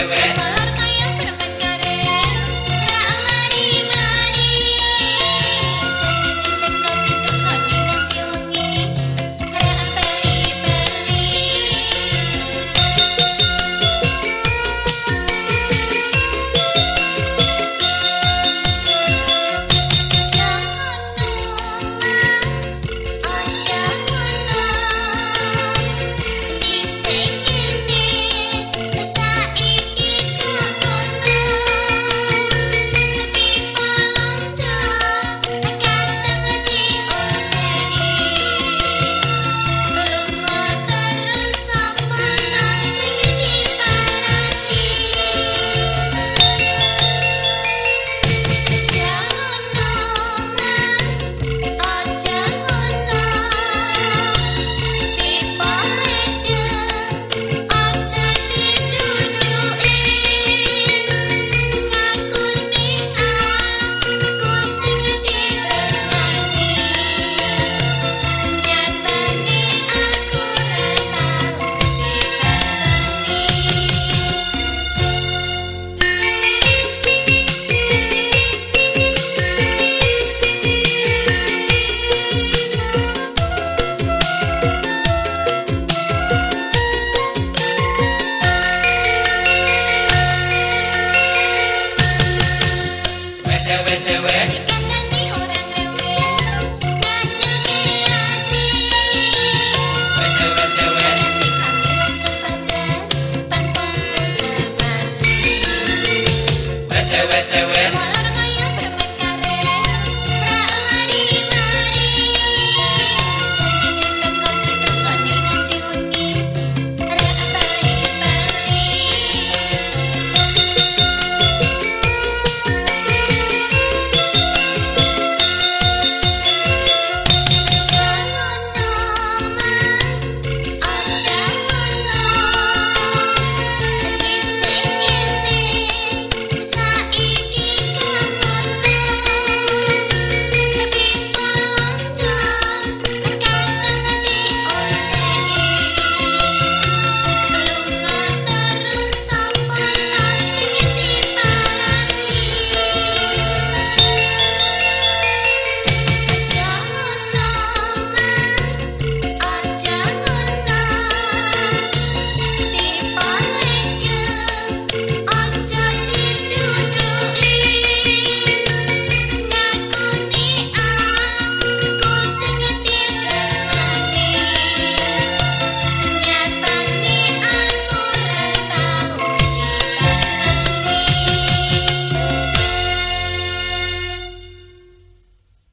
Everest.